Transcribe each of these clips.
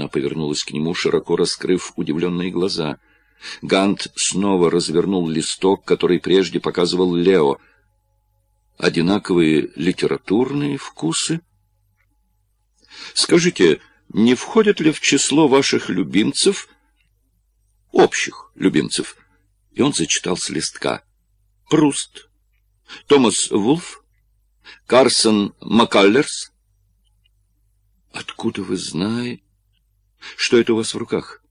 Она повернулась к нему, широко раскрыв удивленные глаза. Гант снова развернул листок, который прежде показывал Лео. Одинаковые литературные вкусы? Скажите, не входят ли в число ваших любимцев, общих любимцев? И он зачитал с листка. Пруст, Томас Вулф, Карсон Маккаллерс. Откуда вы знаете? Что это у вас в руках?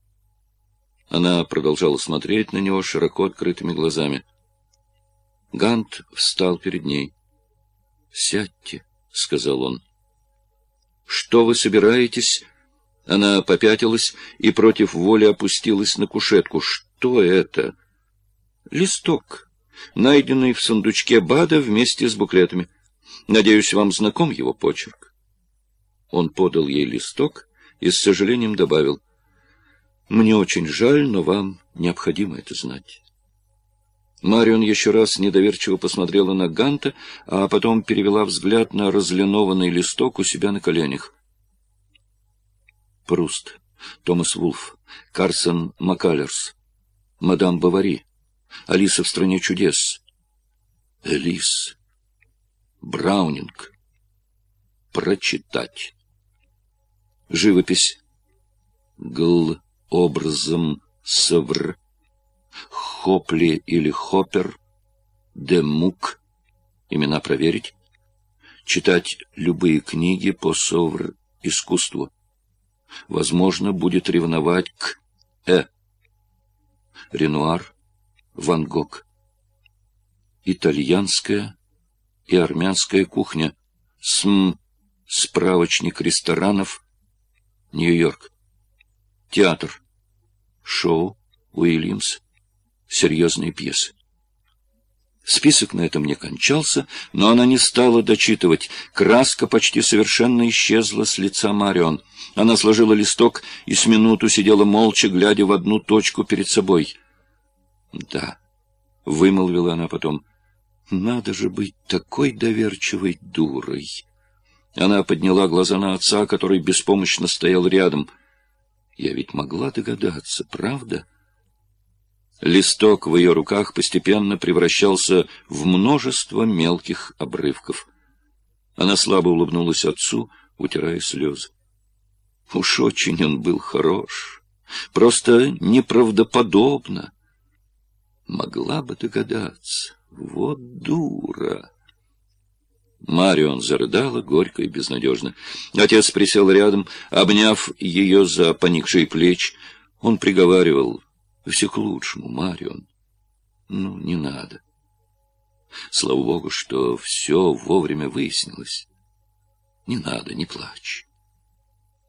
Она продолжала смотреть на него широко открытыми глазами. Гант встал перед ней. — Сядьте, — сказал он. — Что вы собираетесь? Она попятилась и против воли опустилась на кушетку. — Что это? — Листок, найденный в сундучке Бада вместе с буклетами. Надеюсь, вам знаком его почерк. Он подал ей листок и с сожалением добавил, «Мне очень жаль, но вам необходимо это знать». Марион еще раз недоверчиво посмотрела на Ганта, а потом перевела взгляд на разлинованный листок у себя на коленях. Пруст, Томас Вулф, Карсон Маккалерс, мадам Бавари, Алиса в «Стране чудес», Элис, Браунинг. Прочитать. Живопись. Гл образом совр. Хопли или Хоппер. Демук. Имена проверить. Читать любые книги по совр искусству. Возможно, будет ревновать к Э. Ренуар. Ван Гог. Итальянская и армянская кухня. СМ. Справочник ресторанов. Нью-Йорк. Театр. Шоу. Уильямс. Серьезные пьесы. Список на этом не кончался, но она не стала дочитывать. Краска почти совершенно исчезла с лица Марион. Она сложила листок и с минуту сидела молча, глядя в одну точку перед собой. «Да», — вымолвила она потом, — «надо же быть такой доверчивой дурой». Она подняла глаза на отца, который беспомощно стоял рядом. Я ведь могла догадаться, правда? Листок в ее руках постепенно превращался в множество мелких обрывков. Она слабо улыбнулась отцу, утирая слезы. Уж очень он был хорош, просто неправдоподобно. Могла бы догадаться. Вот дура! Марион зарыдала горько и безнадежно. Отец присел рядом, обняв ее за поникшие плечи. Он приговаривал, все к лучшему, Марион. Ну, не надо. Слава Богу, что все вовремя выяснилось. Не надо, не плачь.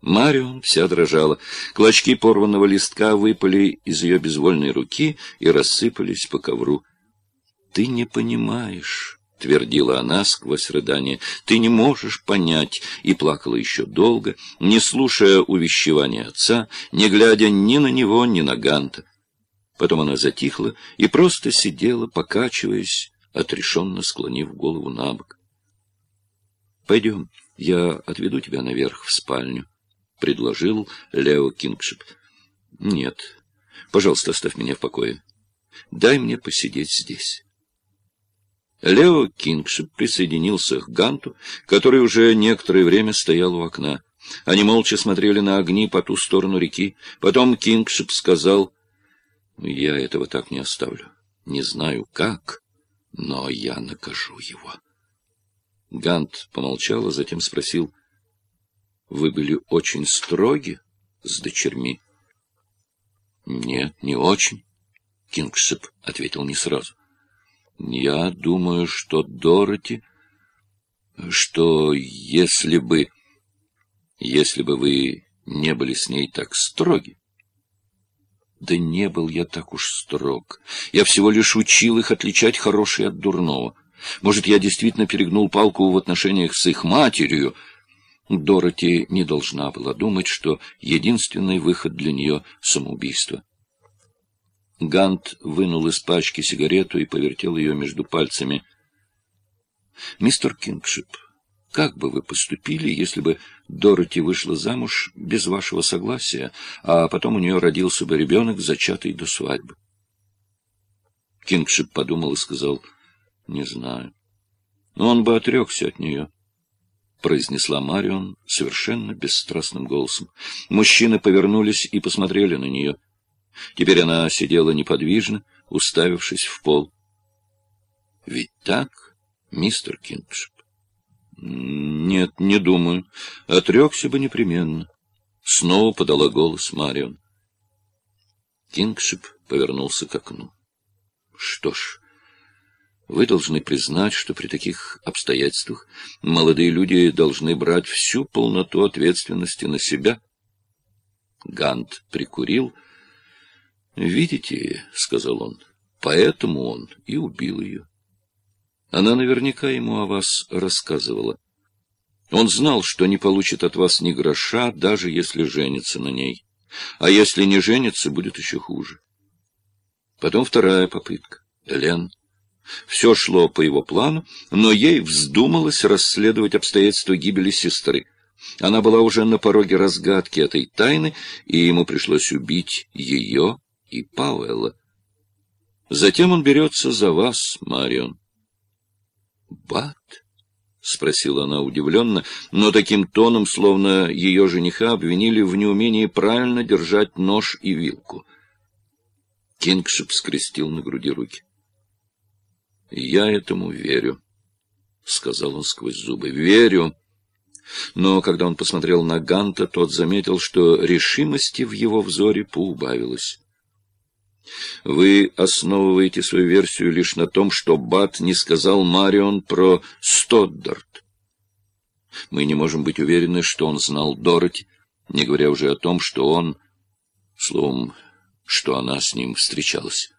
Марион вся дрожала. Клочки порванного листка выпали из ее безвольной руки и рассыпались по ковру. — Ты не понимаешь — твердила она сквозь рыдание. — Ты не можешь понять. И плакала еще долго, не слушая увещевания отца, не глядя ни на него, ни на Ганта. Потом она затихла и просто сидела, покачиваясь, отрешенно склонив голову на бок. — Пойдем, я отведу тебя наверх в спальню, — предложил Лео Кингшип. — Нет, пожалуйста, оставь меня в покое. Дай мне посидеть здесь. Лео Кингшип присоединился к Ганту, который уже некоторое время стоял у окна. Они молча смотрели на огни по ту сторону реки. Потом Кингшип сказал, «Я этого так не оставлю. Не знаю как, но я накажу его». Гант помолчал, а затем спросил, «Вы были очень строги с дочерьми?» «Нет, не очень», — Кингшип ответил не сразу. Я думаю, что Дороти, что если бы, если бы вы не были с ней так строги, да не был я так уж строг. Я всего лишь учил их отличать хорошее от дурного. Может, я действительно перегнул палку в отношениях с их матерью. Дороти не должна была думать, что единственный выход для нее — самоубийство. Гант вынул из пачки сигарету и повертел ее между пальцами. — Мистер Кингшип, Как бы вы поступили, если бы Дороти вышла замуж без вашего согласия, а потом у нее родился бы ребенок, зачатый до свадьбы? Кингшип подумал и сказал, — Не знаю. Но он бы отрекся от нее, — произнесла Марион совершенно бесстрастным голосом. Мужчины повернулись и посмотрели на нее. Теперь она сидела неподвижно, уставившись в пол. — Ведь так, мистер Кингшип? — Нет, не думаю. Отрекся бы непременно. Снова подала голос Марион. Кингшип повернулся к окну. Что ж, вы должны признать, что при таких обстоятельствах молодые люди должны брать всю полноту ответственности на себя. Гант прикурил. «Видите, — сказал он, — поэтому он и убил ее. Она наверняка ему о вас рассказывала. Он знал, что не получит от вас ни гроша, даже если женится на ней. А если не женится, будет еще хуже. Потом вторая попытка. Элен. Все шло по его плану, но ей вздумалось расследовать обстоятельства гибели сестры. Она была уже на пороге разгадки этой тайны, и ему пришлось убить ее и Пауэлла. Затем он берется за вас, Марион. «Бат?» — спросила она удивленно, но таким тоном, словно ее жениха обвинили в неумении правильно держать нож и вилку — Кингшип скрестил на груди руки. — Я этому верю, — сказал он сквозь зубы. — Верю. Но когда он посмотрел на Ганта, тот заметил, что решимости в его взоре поубавилось. Вы основываете свою версию лишь на том, что Бат не сказал Марион про Стоддарт. Мы не можем быть уверены, что он знал Дороти, не говоря уже о том, что он, словом, что она с ним встречалась.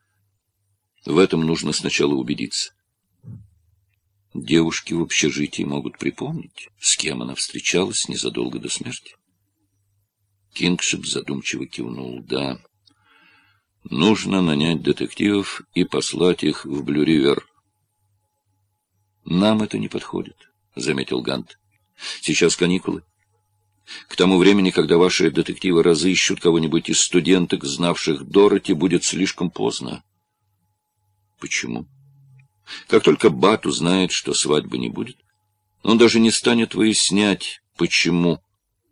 В этом нужно сначала убедиться. Девушки в общежитии могут припомнить, с кем она встречалась незадолго до смерти. Кингшип задумчиво кивнул. Да, нужно нанять детективов и послать их в Блюривер. Нам это не подходит, — заметил Гант. Сейчас каникулы. К тому времени, когда ваши детективы разыщут кого-нибудь из студенток, знавших Дороти, будет слишком поздно. Почему? Как только Бат узнает, что свадьбы не будет, он даже не станет выяснять, почему,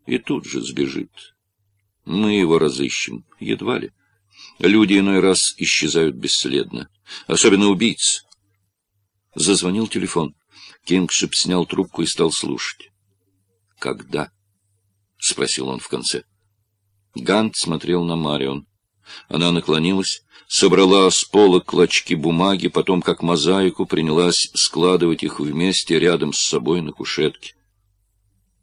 и тут же сбежит. Мы его разыщем, едва ли. Люди иной раз исчезают бесследно, особенно убийцы. Зазвонил телефон. Кингшип снял трубку и стал слушать. Когда? — спросил он в конце. Гант смотрел на Марион. Она наклонилась, собрала с пола клочки бумаги, потом, как мозаику, принялась складывать их вместе рядом с собой на кушетке.